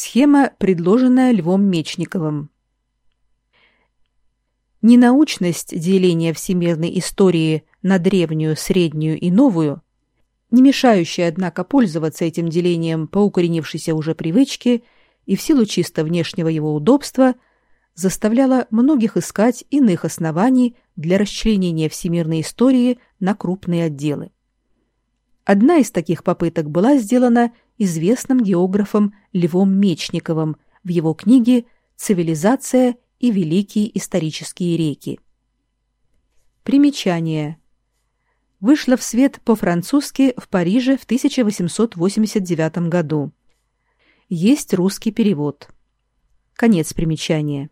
Схема, предложенная Львом Мечниковым. Ненаучность деления всемирной истории на древнюю, среднюю и новую, не мешающая, однако, пользоваться этим делением по укоренившейся уже привычке и в силу чисто внешнего его удобства, заставляла многих искать иных оснований для расчленения всемирной истории на крупные отделы. Одна из таких попыток была сделана известным географом Львом Мечниковым в его книге «Цивилизация и великие исторические реки». Примечание. Вышла в свет по-французски в Париже в 1889 году. Есть русский перевод. Конец примечания.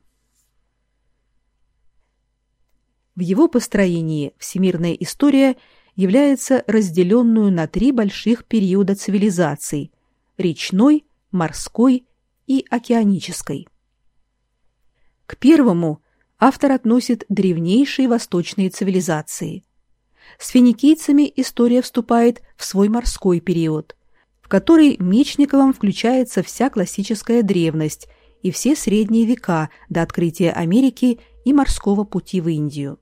В его построении всемирная история является разделенную на три больших периода цивилизаций – речной, морской и океанической. К первому автор относит древнейшие восточные цивилизации. С финикийцами история вступает в свой морской период, в который Мечниковым включается вся классическая древность и все средние века до открытия Америки и морского пути в Индию.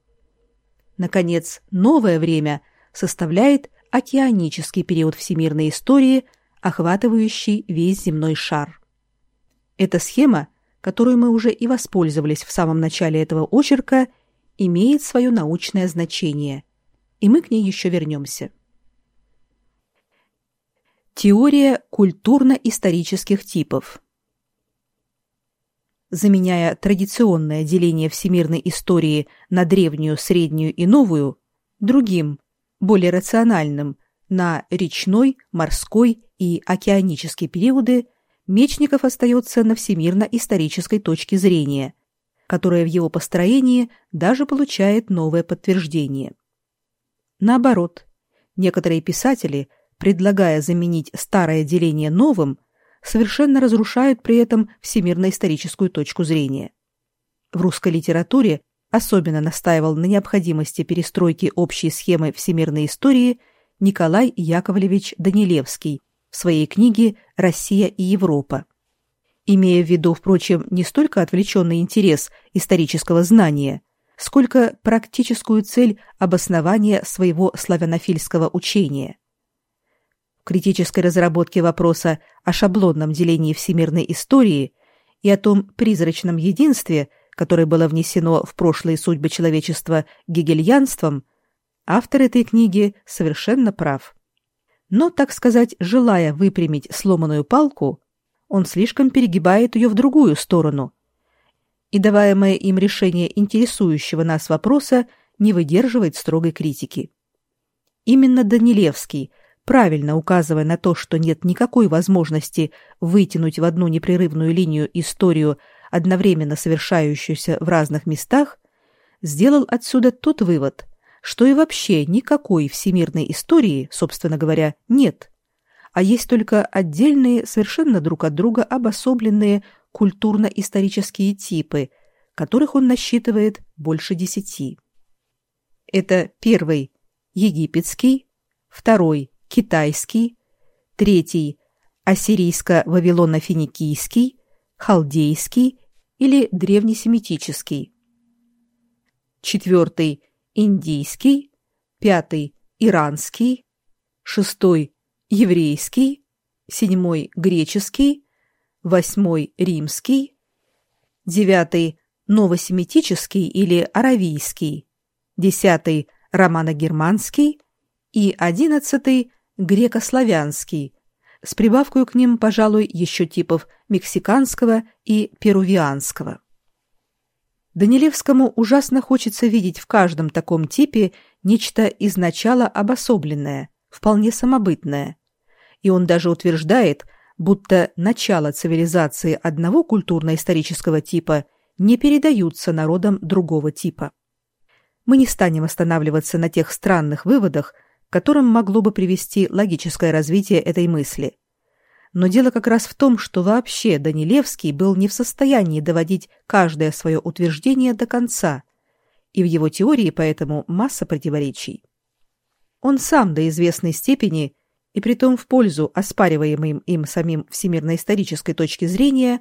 Наконец, новое время составляет океанический период всемирной истории, охватывающий весь земной шар. Эта схема которую мы уже и воспользовались в самом начале этого очерка, имеет свое научное значение, и мы к ней еще вернемся. Теория культурно-исторических типов Заменяя традиционное деление всемирной истории на древнюю, среднюю и новую, другим, более рациональным, на речной, морской и океанический периоды, Мечников остается на всемирно-исторической точке зрения, которая в его построении даже получает новое подтверждение. Наоборот, некоторые писатели, предлагая заменить старое деление новым, совершенно разрушают при этом всемирно-историческую точку зрения. В русской литературе особенно настаивал на необходимости перестройки общей схемы всемирной истории Николай Яковлевич Данилевский – в своей книге «Россия и Европа», имея в виду, впрочем, не столько отвлеченный интерес исторического знания, сколько практическую цель обоснования своего славянофильского учения. В критической разработке вопроса о шаблонном делении всемирной истории и о том призрачном единстве, которое было внесено в прошлые судьбы человечества гегельянством, автор этой книги совершенно прав но, так сказать, желая выпрямить сломанную палку, он слишком перегибает ее в другую сторону, и даваемое им решение интересующего нас вопроса не выдерживает строгой критики. Именно Данилевский, правильно указывая на то, что нет никакой возможности вытянуть в одну непрерывную линию историю, одновременно совершающуюся в разных местах, сделал отсюда тот вывод – что и вообще никакой всемирной истории, собственно говоря, нет, а есть только отдельные, совершенно друг от друга обособленные культурно-исторические типы, которых он насчитывает больше десяти. Это первый – египетский, второй – китайский, третий – ассирийско-вавилоно-финикийский, халдейский или древнесемитический, четвертый – индийский, пятый – иранский, шестой – еврейский, седьмой – греческий, восьмой – римский, девятый – новосемитический или аравийский, десятый – романо-германский и одиннадцатый – греко-славянский, с прибавкой к ним, пожалуй, еще типов мексиканского и перувианского. Данилевскому ужасно хочется видеть в каждом таком типе нечто изначало обособленное, вполне самобытное. И он даже утверждает, будто начало цивилизации одного культурно-исторического типа не передаются народам другого типа. Мы не станем останавливаться на тех странных выводах, к которым могло бы привести логическое развитие этой мысли – но дело как раз в том, что вообще Данилевский был не в состоянии доводить каждое свое утверждение до конца, и в его теории поэтому масса противоречий. Он сам до известной степени, и притом в пользу оспариваемой им самим всемирно-исторической точки зрения,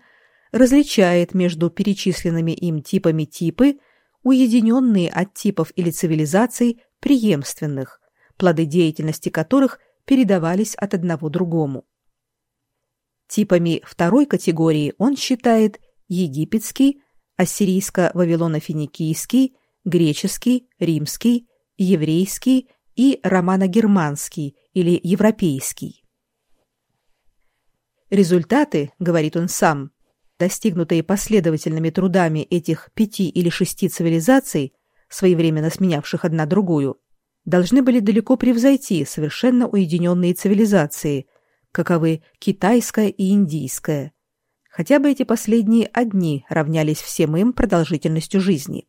различает между перечисленными им типами типы, уединенные от типов или цивилизаций преемственных, плоды деятельности которых передавались от одного другому. Типами второй категории он считает египетский, ассирийско-вавилоно-финикийский, греческий, римский, еврейский и романо-германский или европейский. Результаты, говорит он сам, достигнутые последовательными трудами этих пяти или шести цивилизаций, своевременно сменявших одна другую, должны были далеко превзойти совершенно уединенные цивилизации, каковы китайская и индийская. Хотя бы эти последние одни равнялись всем им продолжительностью жизни.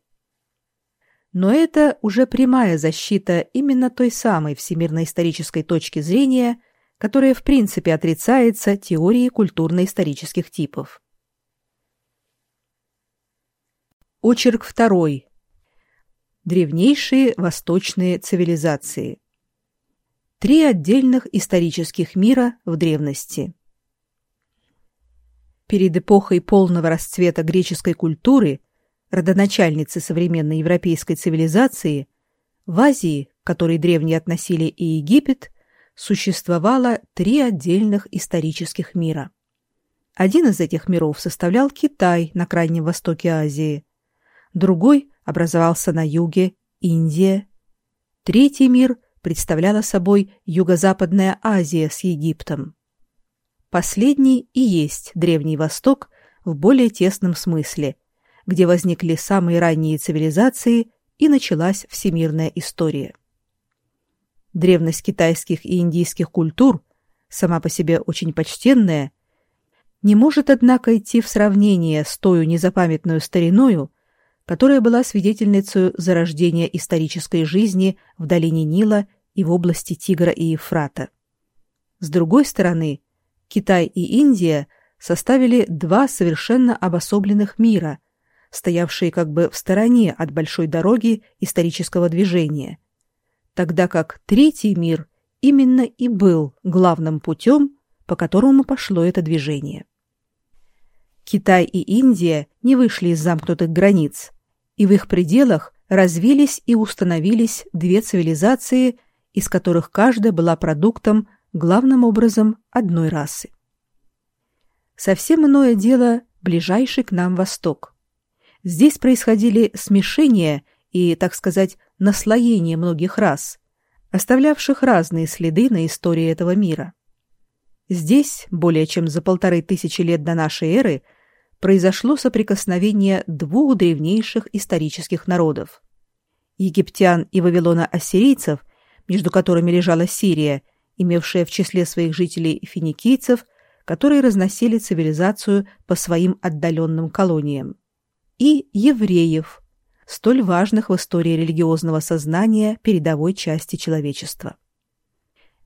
Но это уже прямая защита именно той самой всемирно-исторической точки зрения, которая в принципе отрицается теорией культурно-исторических типов. Очерк второй. Древнейшие восточные цивилизации. Три отдельных исторических мира в древности. Перед эпохой полного расцвета греческой культуры родоначальницы современной европейской цивилизации, в Азии, к которой древние относили и Египет, существовало три отдельных исторических мира. Один из этих миров составлял Китай на крайнем востоке Азии, другой образовался на юге Индия, третий мир представляла собой юго-западная Азия с Египтом. Последний и есть Древний Восток в более тесном смысле – где возникли самые ранние цивилизации и началась всемирная история. Древность китайских и индийских культур, сама по себе очень почтенная, не может, однако, идти в сравнение с той незапамятную стариною, которая была свидетельницей зарождения исторической жизни в долине Нила и в области Тигра и Ефрата. С другой стороны, Китай и Индия составили два совершенно обособленных мира, стоявшие как бы в стороне от большой дороги исторического движения, тогда как третий мир именно и был главным путем, по которому пошло это движение. Китай и Индия не вышли из замкнутых границ, и в их пределах развились и установились две цивилизации, из которых каждая была продуктом главным образом одной расы. Совсем иное дело ближайший к нам Восток. Здесь происходили смешения и, так сказать, наслоение многих рас, оставлявших разные следы на истории этого мира. Здесь, более чем за полторы тысячи лет до нашей эры, произошло соприкосновение двух древнейших исторических народов – египтян и вавилона-ассирийцев, между которыми лежала Сирия, имевшая в числе своих жителей финикийцев, которые разносили цивилизацию по своим отдаленным колониям и евреев, столь важных в истории религиозного сознания передовой части человечества.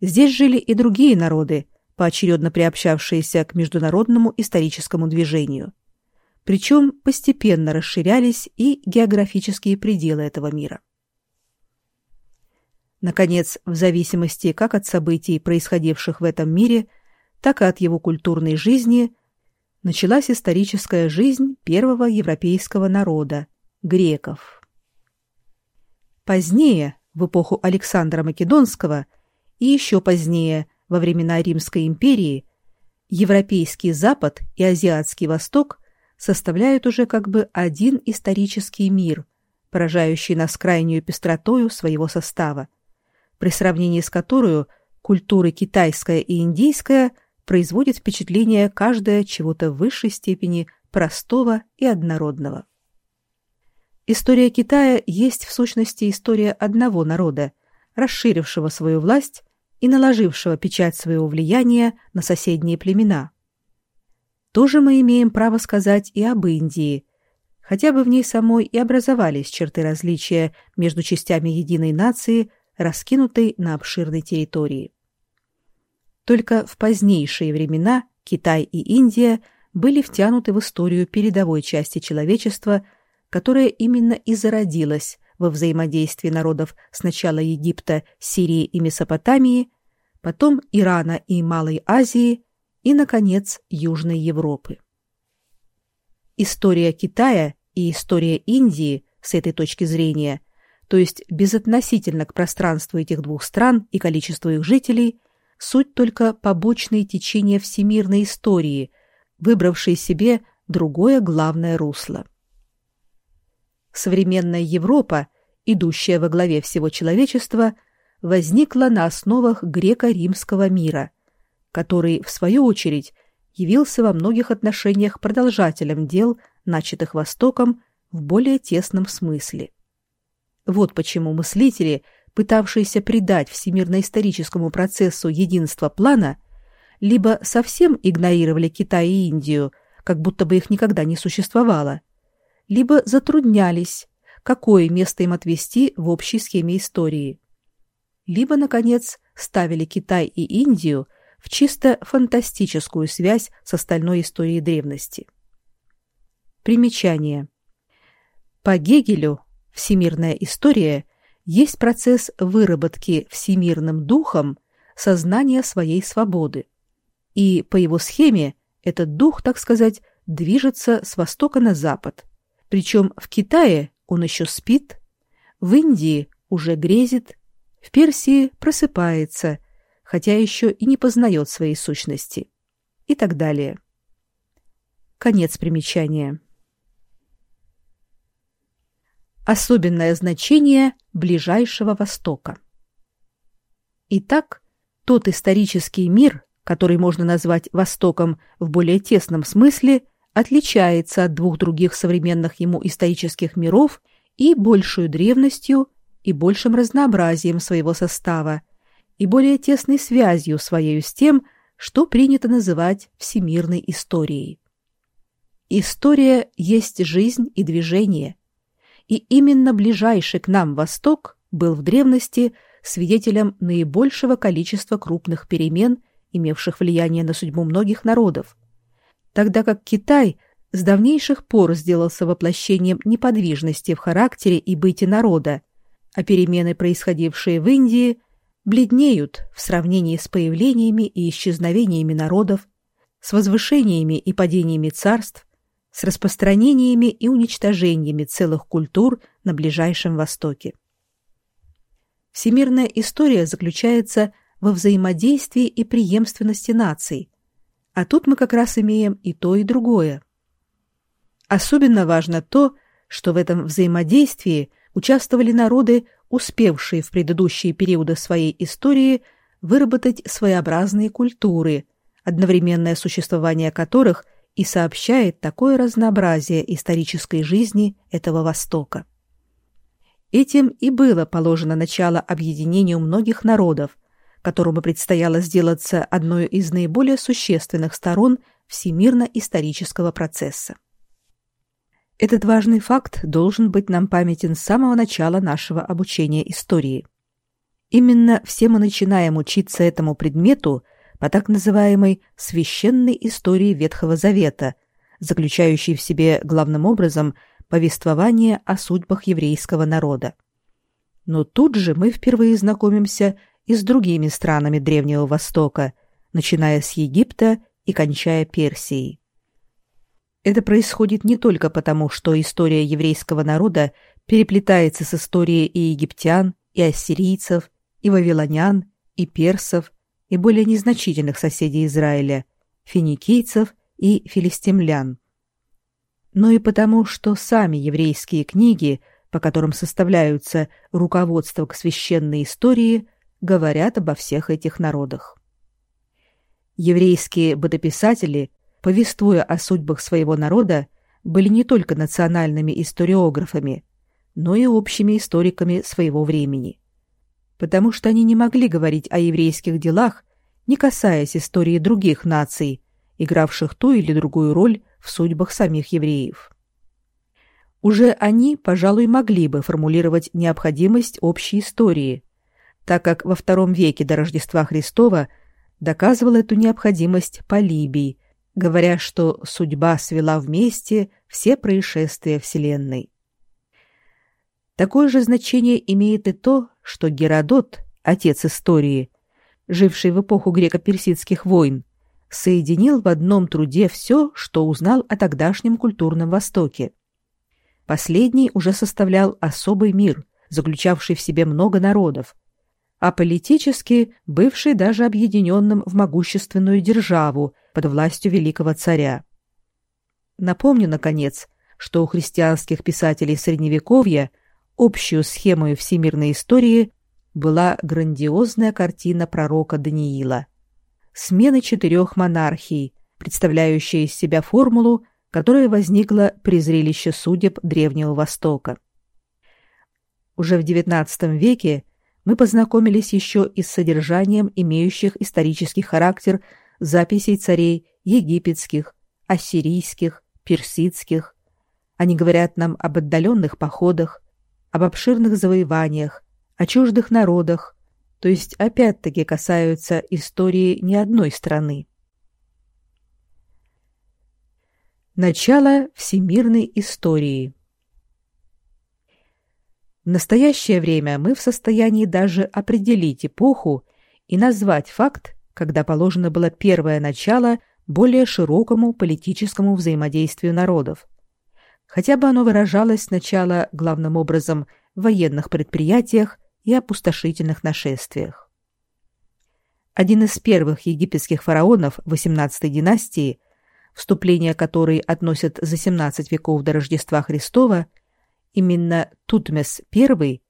Здесь жили и другие народы, поочередно приобщавшиеся к международному историческому движению. Причем постепенно расширялись и географические пределы этого мира. Наконец, в зависимости как от событий, происходивших в этом мире, так и от его культурной жизни, началась историческая жизнь первого европейского народа – греков. Позднее, в эпоху Александра Македонского и еще позднее, во времена Римской империи, Европейский Запад и Азиатский Восток составляют уже как бы один исторический мир, поражающий нас крайнюю пестротою своего состава, при сравнении с которой культуры китайская и индийская – производит впечатление каждая чего-то в высшей степени простого и однородного. История Китая есть в сущности история одного народа, расширившего свою власть и наложившего печать своего влияния на соседние племена. То же мы имеем право сказать и об Индии, хотя бы в ней самой и образовались черты различия между частями единой нации, раскинутой на обширной территории. Только в позднейшие времена Китай и Индия были втянуты в историю передовой части человечества, которая именно и зародилась во взаимодействии народов сначала Египта, Сирии и Месопотамии, потом Ирана и Малой Азии и, наконец, Южной Европы. История Китая и история Индии с этой точки зрения, то есть безотносительно к пространству этих двух стран и количеству их жителей, суть только побочные течения всемирной истории, выбравшие себе другое главное русло. Современная Европа, идущая во главе всего человечества, возникла на основах греко-римского мира, который, в свою очередь, явился во многих отношениях продолжателем дел, начатых Востоком в более тесном смысле. Вот почему мыслители, пытавшиеся придать всемирно-историческому процессу единство плана, либо совсем игнорировали Китай и Индию, как будто бы их никогда не существовало, либо затруднялись, какое место им отвести в общей схеме истории. Либо, наконец, ставили Китай и Индию в чисто фантастическую связь с остальной историей древности. Примечание. По Гегелю всемирная история есть процесс выработки всемирным духом сознания своей свободы. И по его схеме этот дух, так сказать, движется с востока на запад. Причем в Китае он еще спит, в Индии уже грезит, в Персии просыпается, хотя еще и не познает своей сущности. И так далее. Конец примечания. Особенное значение Ближайшего Востока. Итак, тот исторический мир, который можно назвать Востоком в более тесном смысле, отличается от двух других современных ему исторических миров и большую древностью, и большим разнообразием своего состава, и более тесной связью своей с тем, что принято называть всемирной историей. История есть жизнь и движение, и именно ближайший к нам Восток был в древности свидетелем наибольшего количества крупных перемен имевших влияние на судьбу многих народов, тогда как Китай с давнейших пор сделался воплощением неподвижности в характере и быте народа, а перемены, происходившие в Индии, бледнеют в сравнении с появлениями и исчезновениями народов, с возвышениями и падениями царств, с распространениями и уничтожениями целых культур на Ближайшем Востоке. Всемирная история заключается во взаимодействии и преемственности наций. А тут мы как раз имеем и то, и другое. Особенно важно то, что в этом взаимодействии участвовали народы, успевшие в предыдущие периоды своей истории выработать своеобразные культуры, одновременное существование которых и сообщает такое разнообразие исторической жизни этого Востока. Этим и было положено начало объединению многих народов, которому предстояло сделаться одной из наиболее существенных сторон всемирно-исторического процесса. Этот важный факт должен быть нам памятен с самого начала нашего обучения истории. Именно все мы начинаем учиться этому предмету по так называемой священной истории Ветхого Завета, заключающей в себе главным образом повествование о судьбах еврейского народа. Но тут же мы впервые знакомимся и с другими странами Древнего Востока, начиная с Египта и кончая Персией. Это происходит не только потому, что история еврейского народа переплетается с историей и египтян, и ассирийцев, и вавилонян, и персов, и более незначительных соседей Израиля, финикийцев и филистимлян. Но и потому, что сами еврейские книги, по которым составляются руководства к священной истории – говорят обо всех этих народах. Еврейские бытописатели, повествуя о судьбах своего народа, были не только национальными историографами, но и общими историками своего времени. Потому что они не могли говорить о еврейских делах, не касаясь истории других наций, игравших ту или другую роль в судьбах самих евреев. Уже они, пожалуй, могли бы формулировать необходимость общей истории, так как во втором веке до Рождества Христова доказывал эту необходимость Полибий, говоря, что судьба свела вместе все происшествия Вселенной. Такое же значение имеет и то, что Геродот, отец истории, живший в эпоху греко-персидских войн, соединил в одном труде все, что узнал о тогдашнем культурном Востоке. Последний уже составлял особый мир, заключавший в себе много народов, а политически бывший даже объединенным в могущественную державу под властью великого царя. Напомню, наконец, что у христианских писателей Средневековья общую схемой всемирной истории была грандиозная картина пророка Даниила. Смена четырех монархий, представляющая из себя формулу, которая возникла при зрелище судеб Древнего Востока. Уже в XIX веке мы познакомились еще и с содержанием имеющих исторический характер записей царей египетских, ассирийских, персидских. Они говорят нам об отдаленных походах, об обширных завоеваниях, о чуждых народах, то есть опять-таки касаются истории не одной страны. Начало всемирной истории В настоящее время мы в состоянии даже определить эпоху и назвать факт, когда положено было первое начало более широкому политическому взаимодействию народов. Хотя бы оно выражалось сначала главным образом в военных предприятиях и опустошительных нашествиях. Один из первых египетских фараонов XVIII династии, вступление которой относят за 17 веков до Рождества Христова, именно Тутмес I,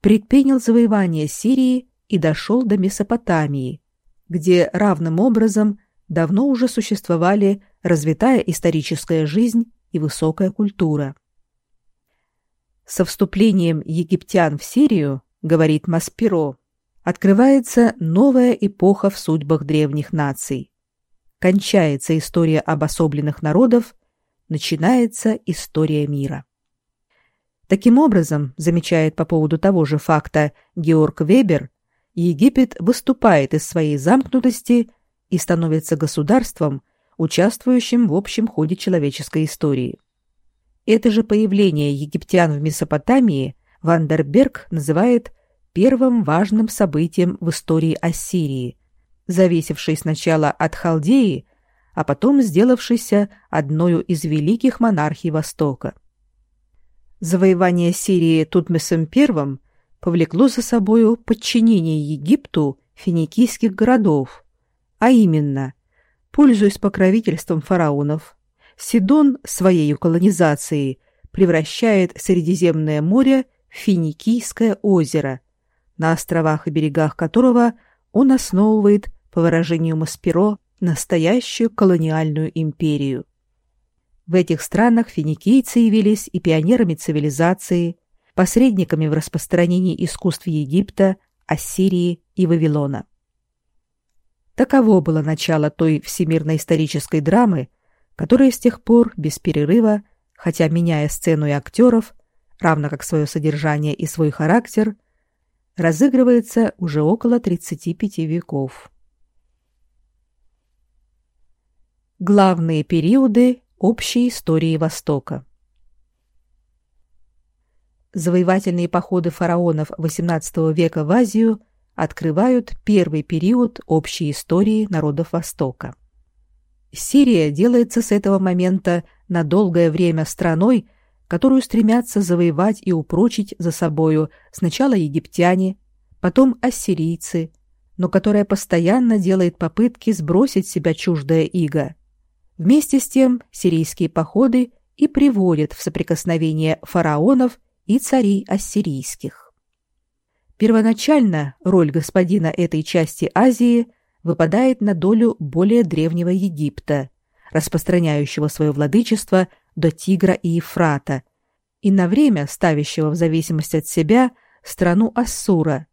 предпринял завоевание Сирии и дошел до Месопотамии, где равным образом давно уже существовали развитая историческая жизнь и высокая культура. Со вступлением египтян в Сирию, говорит Маспиро, открывается новая эпоха в судьбах древних наций. Кончается история обособленных народов, начинается история мира. Таким образом, замечает по поводу того же факта Георг Вебер, Египет выступает из своей замкнутости и становится государством, участвующим в общем ходе человеческой истории. Это же появление египтян в Месопотамии Вандерберг называет первым важным событием в истории Ассирии, зависевшей сначала от Халдеи, а потом сделавшейся одной из великих монархий Востока. Завоевание Сирии Тутмесом I повлекло за собою подчинение Египту финикийских городов, а именно, пользуясь покровительством фараонов, Сидон своей колонизацией превращает Средиземное море в Финикийское озеро, на островах и берегах которого он основывает, по выражению Маспиро, настоящую колониальную империю. В этих странах финикийцы явились и пионерами цивилизации, посредниками в распространении искусств Египта, Ассирии и Вавилона. Таково было начало той всемирной исторической драмы, которая с тех пор без перерыва, хотя меняя сцену и актеров, равно как свое содержание и свой характер, разыгрывается уже около 35 веков. Главные периоды общей истории Востока Завоевательные походы фараонов XVIII века в Азию открывают первый период общей истории народов Востока. Сирия делается с этого момента на долгое время страной, которую стремятся завоевать и упрочить за собою сначала египтяне, потом ассирийцы, но которая постоянно делает попытки сбросить себя чуждое иго. Вместе с тем сирийские походы и приводят в соприкосновение фараонов и царей ассирийских. Первоначально роль господина этой части Азии выпадает на долю более древнего Египта, распространяющего свое владычество до Тигра и Ефрата, и на время ставящего в зависимость от себя страну Ассура.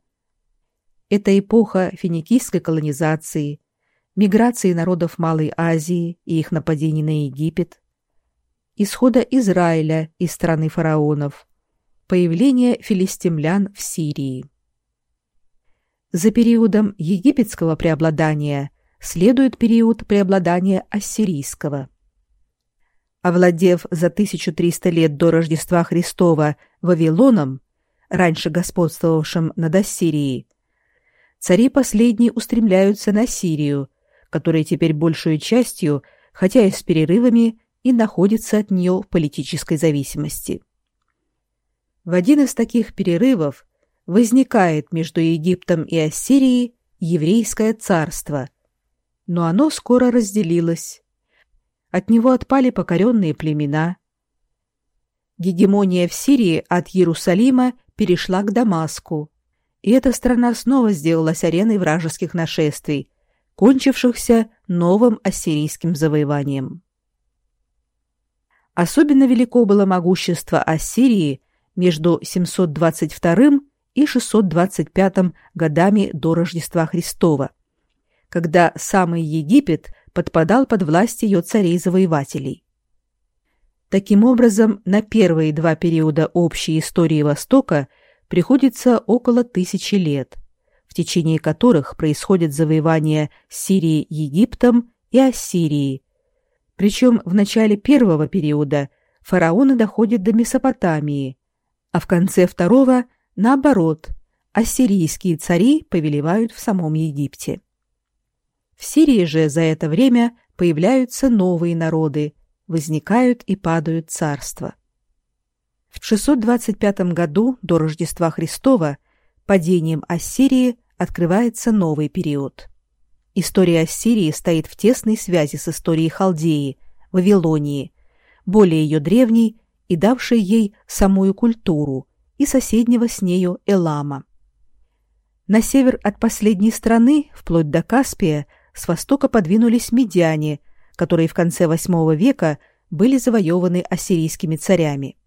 Это эпоха финикийской колонизации, миграции народов Малой Азии и их нападений на Египет, исхода Израиля из страны фараонов, появления филистимлян в Сирии. За периодом египетского преобладания следует период преобладания ассирийского. Овладев за 1300 лет до Рождества Христова Вавилоном, раньше господствовавшим над Ассирией, цари последние устремляются на Сирию, которая теперь большую частью, хотя и с перерывами, и находится от нее в политической зависимости. В один из таких перерывов возникает между Египтом и Ассирией еврейское царство, но оно скоро разделилось. От него отпали покоренные племена. Гегемония в Сирии от Иерусалима перешла к Дамаску, и эта страна снова сделалась ареной вражеских нашествий, кончившихся новым ассирийским завоеванием. Особенно велико было могущество Ассирии между 722 и 625 годами до Рождества Христова, когда самый Египет подпадал под власть ее царей-завоевателей. Таким образом, на первые два периода общей истории Востока приходится около тысячи лет, в течение которых происходит завоевание Сирии Египтом и Ассирии. Причем в начале первого периода фараоны доходят до Месопотамии, а в конце второго – Наоборот, ассирийские цари повелевают в самом Египте. В Сирии же за это время появляются новые народы, возникают и падают царства. В 625 году до Рождества Христова падением Ассирии открывается новый период. История Ассирии стоит в тесной связи с историей Халдеи, Вавилонии, более ее древней и давшей ей самую культуру, и соседнего с нею Элама. На север от последней страны, вплоть до Каспия, с востока подвинулись медиане, которые в конце VIII века были завоеваны ассирийскими царями.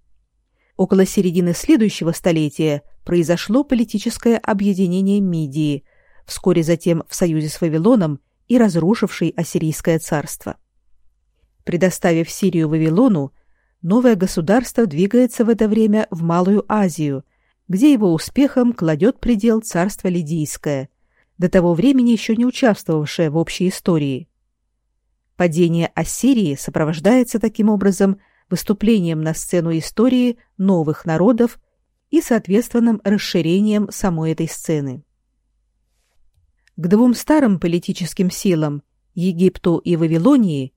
Около середины следующего столетия произошло политическое объединение Мидии, вскоре затем в союзе с Вавилоном и разрушившей ассирийское царство. Предоставив Сирию Вавилону, новое государство двигается в это время в Малую Азию, где его успехом кладет предел царство Лидийское, до того времени еще не участвовавшее в общей истории. Падение Ассирии сопровождается таким образом выступлением на сцену истории новых народов и соответственным расширением самой этой сцены. К двум старым политическим силам, Египту и Вавилонии,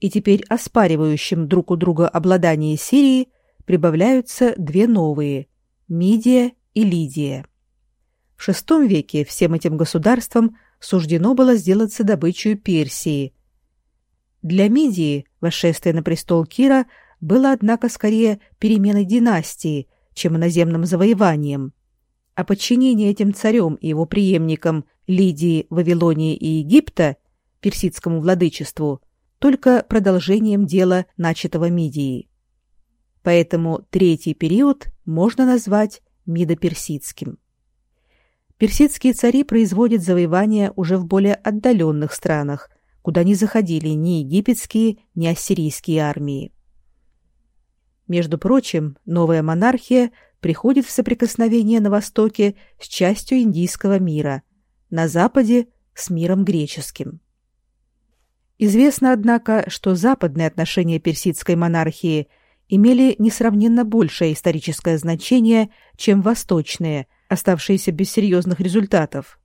и теперь оспаривающим друг у друга обладание Сирией, прибавляются две новые – Мидия и Лидия. В VI веке всем этим государствам суждено было сделаться добычей Персии. Для Мидии восшествие на престол Кира было, однако, скорее переменой династии, чем иноземным завоеванием. А подчинение этим царем и его преемникам Лидии, Вавилонии и Египта персидскому владычеству – только продолжением дела, начатого Мидией. Поэтому третий период можно назвать Мидоперсидским. Персидские цари производят завоевания уже в более отдаленных странах, куда не заходили ни египетские, ни ассирийские армии. Между прочим, новая монархия приходит в соприкосновение на востоке с частью индийского мира, на западе – с миром греческим. Известно, однако, что западные отношения персидской монархии имели несравненно большее историческое значение, чем восточные, оставшиеся без серьезных результатов.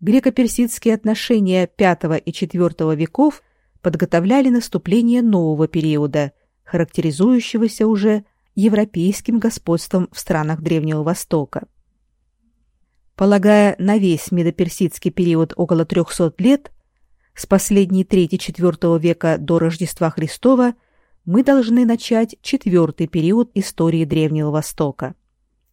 Греко-персидские отношения V и IV веков подготовляли наступление нового периода, характеризующегося уже европейским господством в странах Древнего Востока. Полагая на весь медоперсидский период около 300 лет, с последней трети-четвертого века до Рождества Христова мы должны начать четвертый период истории Древнего Востока.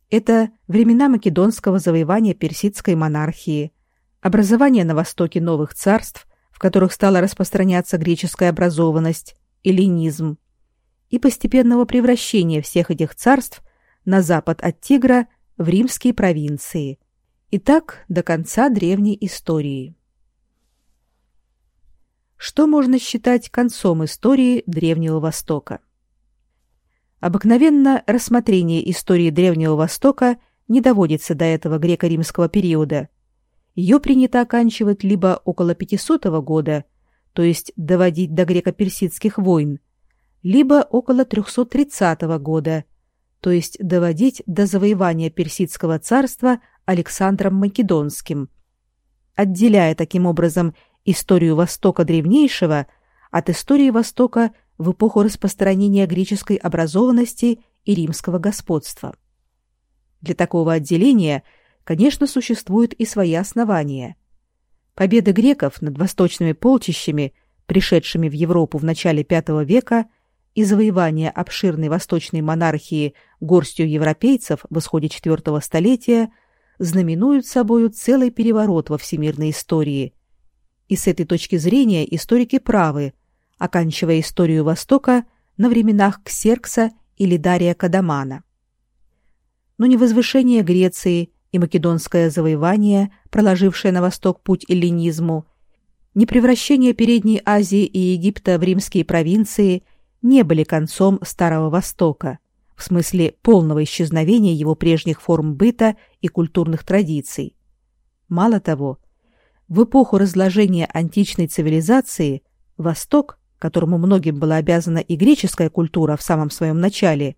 Это времена македонского завоевания персидской монархии, образование на востоке новых царств, в которых стала распространяться греческая образованность, эллинизм, и постепенного превращения всех этих царств на запад от Тигра в римские провинции. И так до конца древней истории. Что можно считать концом истории Древнего Востока? Обыкновенно рассмотрение истории Древнего Востока не доводится до этого греко-римского периода. Ее принято оканчивать либо около 500 года, то есть доводить до греко-персидских войн, либо около 330 года, то есть доводить до завоевания персидского царства Александром Македонским, отделяя таким образом историю Востока древнейшего от истории Востока в эпоху распространения греческой образованности и римского господства. Для такого отделения, конечно, существуют и свои основания. Победы греков над восточными полчищами, пришедшими в Европу в начале V века, и завоевание обширной восточной монархии горстью европейцев в исходе IV столетия знаменуют собою целый переворот во всемирной истории. И с этой точки зрения историки правы, оканчивая историю Востока на временах Ксеркса или Дария Кадамана. Но не возвышение Греции и македонское завоевание, проложившее на восток путь эллинизму, не превращение Передней Азии и Египта в римские провинции не были концом Старого Востока, в смысле полного исчезновения его прежних форм быта и культурных традиций. Мало того, в эпоху разложения античной цивилизации Восток которому многим была обязана и греческая культура в самом своем начале,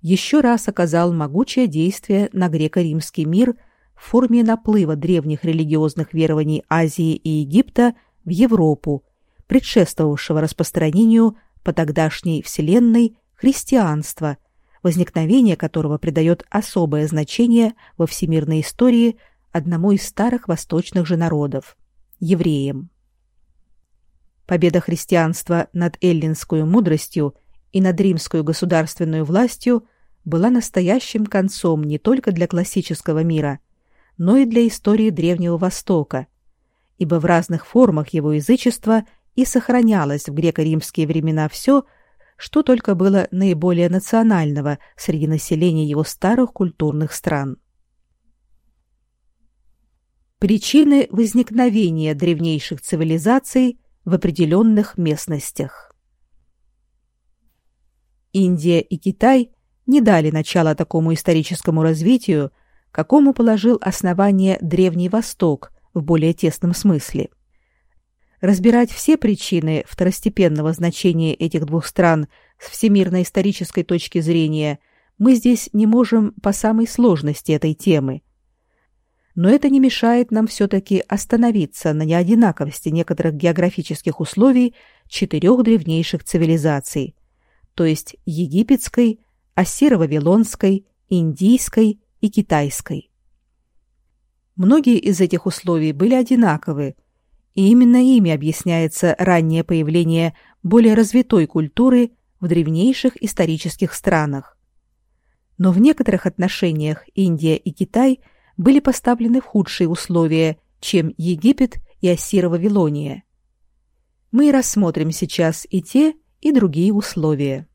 еще раз оказал могучее действие на греко-римский мир в форме наплыва древних религиозных верований Азии и Египта в Европу, предшествовавшего распространению по тогдашней вселенной христианства, возникновение которого придает особое значение во всемирной истории одному из старых восточных же народов – евреям. Победа христианства над эллинской мудростью и над римской государственной властью была настоящим концом не только для классического мира, но и для истории Древнего Востока, ибо в разных формах его язычества и сохранялось в греко-римские времена все, что только было наиболее национального среди населения его старых культурных стран. Причины возникновения древнейших цивилизаций в определенных местностях. Индия и Китай не дали начала такому историческому развитию, какому положил основание Древний Восток в более тесном смысле. Разбирать все причины второстепенного значения этих двух стран с всемирной исторической точки зрения мы здесь не можем по самой сложности этой темы – но это не мешает нам все-таки остановиться на неодинаковости некоторых географических условий четырех древнейших цивилизаций, то есть египетской, ассиро-вавилонской, индийской и китайской. Многие из этих условий были одинаковы, и именно ими объясняется раннее появление более развитой культуры в древнейших исторических странах. Но в некоторых отношениях Индия и Китай – были поставлены в худшие условия, чем Египет и Ассиро-Вавилония. Мы рассмотрим сейчас и те, и другие условия.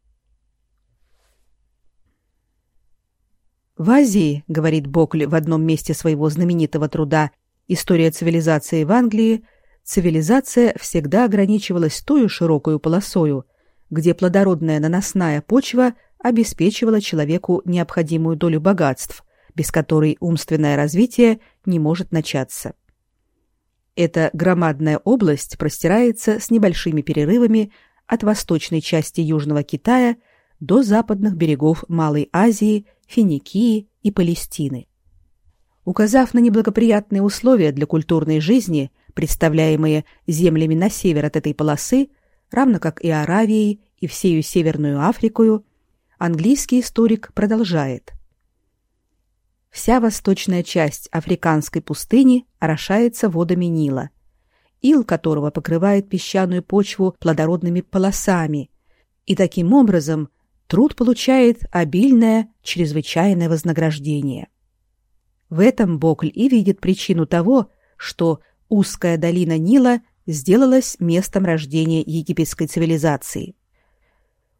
В Азии, говорит Бокль в одном месте своего знаменитого труда «История цивилизации в Англии», цивилизация всегда ограничивалась той широкую полосою, где плодородная наносная почва обеспечивала человеку необходимую долю богатств, без которой умственное развитие не может начаться. Эта громадная область простирается с небольшими перерывами от восточной части Южного Китая до западных берегов Малой Азии, Финикии и Палестины. Указав на неблагоприятные условия для культурной жизни, представляемые землями на север от этой полосы, равно как и Аравией и всею Северную Африкою, английский историк продолжает – Вся восточная часть африканской пустыни орошается водами Нила, ил которого покрывает песчаную почву плодородными полосами, и таким образом труд получает обильное, чрезвычайное вознаграждение. В этом Бокль и видит причину того, что узкая долина Нила сделалась местом рождения египетской цивилизации.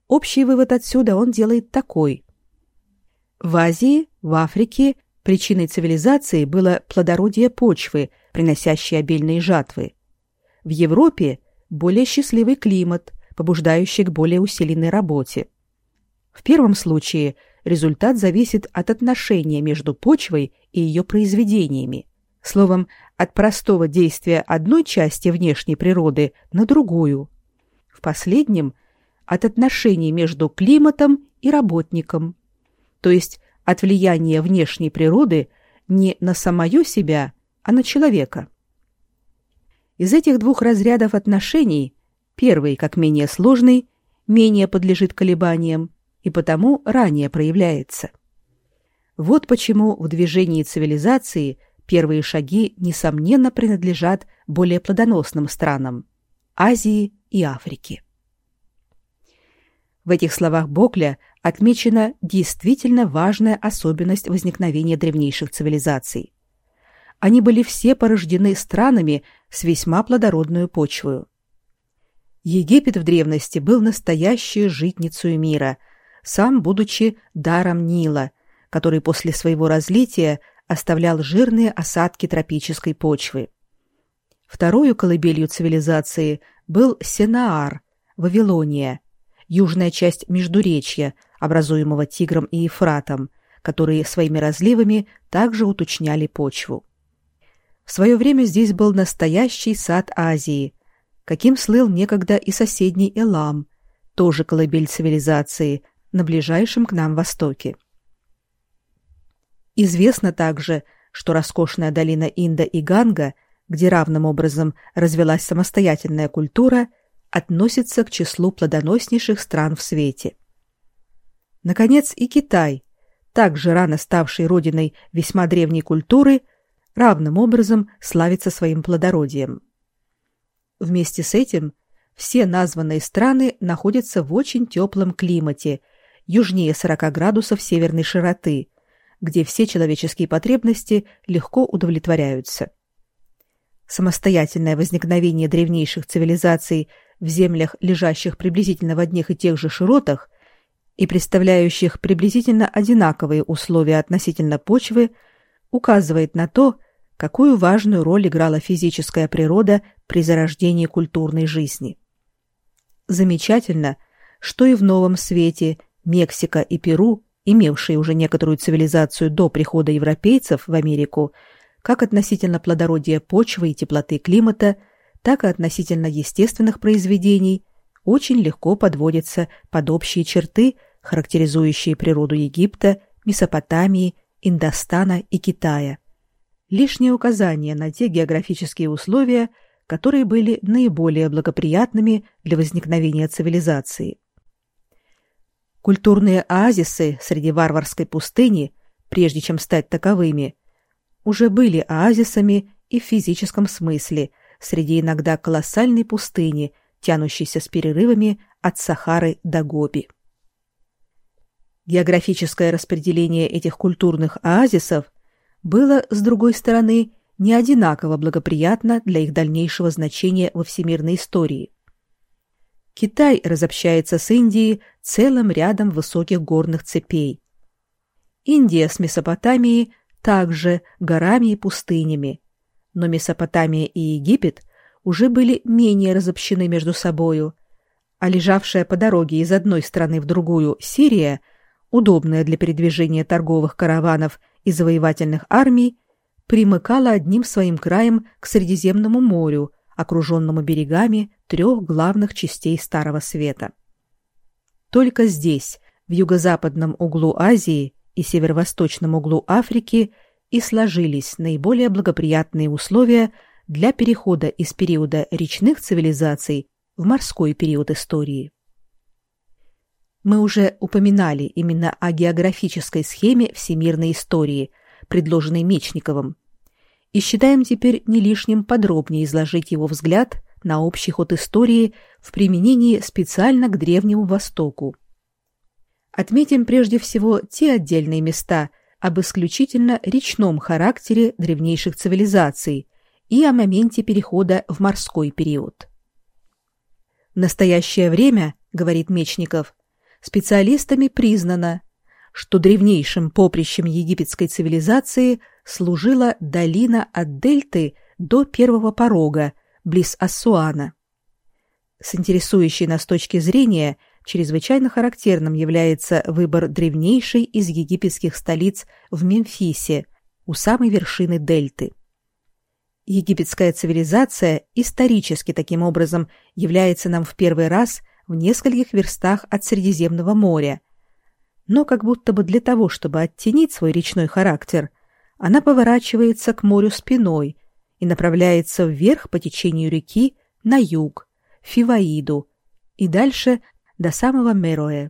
Общий вывод отсюда он делает такой. В Азии, в Африке причиной цивилизации было плодородие почвы, приносящее обильные жатвы. В Европе более счастливый климат, побуждающий к более усиленной работе. В первом случае результат зависит от отношения между почвой и ее произведениями, словом, от простого действия одной части внешней природы на другую. В последнем – от отношений между климатом и работником, то есть от влияния внешней природы не на самую себя, а на человека. Из этих двух разрядов отношений первый, как менее сложный, менее подлежит колебаниям и потому ранее проявляется. Вот почему в движении цивилизации первые шаги несомненно принадлежат более плодоносным странам Азии и Африки. В этих словах Бокля отмечена действительно важная особенность возникновения древнейших цивилизаций. Они были все порождены странами с весьма плодородной почвой. Египет в древности был настоящей житницей мира, сам будучи даром Нила, который после своего разлития оставлял жирные осадки тропической почвы. Вторую колыбелью цивилизации был Сенаар, Вавилония, южная часть Междуречья, образуемого Тигром и Ефратом, которые своими разливами также уточняли почву. В свое время здесь был настоящий сад Азии, каким слыл некогда и соседний Элам, тоже колыбель цивилизации, на ближайшем к нам востоке. Известно также, что роскошная долина Инда и Ганга, где равным образом развелась самостоятельная культура, относится к числу плодоноснейших стран в свете. Наконец и Китай, также рано ставший родиной весьма древней культуры, равным образом славится своим плодородием. Вместе с этим все названные страны находятся в очень теплом климате, южнее 40 градусов северной широты, где все человеческие потребности легко удовлетворяются. Самостоятельное возникновение древнейших цивилизаций в землях, лежащих приблизительно в одних и тех же широтах и представляющих приблизительно одинаковые условия относительно почвы, указывает на то, какую важную роль играла физическая природа при зарождении культурной жизни. Замечательно, что и в Новом Свете Мексика и Перу, имевшие уже некоторую цивилизацию до прихода европейцев в Америку, как относительно плодородия почвы и теплоты климата, так и относительно естественных произведений, очень легко подводятся под общие черты, характеризующие природу Египта, Месопотамии, Индостана и Китая – лишнее указание на те географические условия, которые были наиболее благоприятными для возникновения цивилизации. Культурные оазисы среди варварской пустыни, прежде чем стать таковыми, уже были оазисами и в физическом смысле среди иногда колоссальной пустыни, тянущейся с перерывами от Сахары до Гоби. Географическое распределение этих культурных оазисов было, с другой стороны, не одинаково благоприятно для их дальнейшего значения во всемирной истории. Китай разобщается с Индией целым рядом высоких горных цепей. Индия с Месопотамией также горами и пустынями, но Месопотамия и Египет уже были менее разобщены между собою, а лежавшая по дороге из одной страны в другую Сирия, удобная для передвижения торговых караванов и завоевательных армий примыкала одним своим краем к Средиземному морю, окруженному берегами трех главных частей Старого Света. Только здесь, в юго-западном углу Азии и северо-восточном углу Африки, и сложились наиболее благоприятные условия для перехода из периода речных цивилизаций в морской период истории. Мы уже упоминали именно о географической схеме всемирной истории, предложенной Мечниковым, и считаем теперь не лишним подробнее изложить его взгляд на общий ход истории в применении специально к Древнему Востоку. Отметим прежде всего те отдельные места об исключительно речном характере древнейших цивилизаций и о моменте перехода в морской период. В настоящее время, говорит Мечников, специалистами признано, что древнейшим поприщем египетской цивилизации служила долина от дельты до первого порога, близ Ассуана. С интересующей нас точки зрения чрезвычайно характерным является выбор древнейшей из египетских столиц в Мемфисе, у самой вершины дельты. Египетская цивилизация исторически таким образом является нам в первый раз в нескольких верстах от Средиземного моря. Но как будто бы для того, чтобы оттенить свой речной характер, она поворачивается к морю спиной и направляется вверх по течению реки на юг, Фиваиду, и дальше до самого Мероэ.